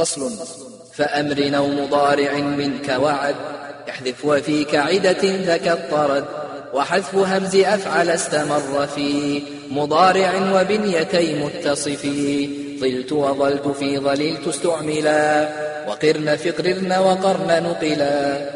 فصل فأمر أو مضارع منك وعد احذف وفيك عدة ذك الطرد وحذف همز أفعل استمر في مضارع وبنيتي متصف. ظلت وظلت في ظللت استعملا وقرن فقررن وقرن نقلا.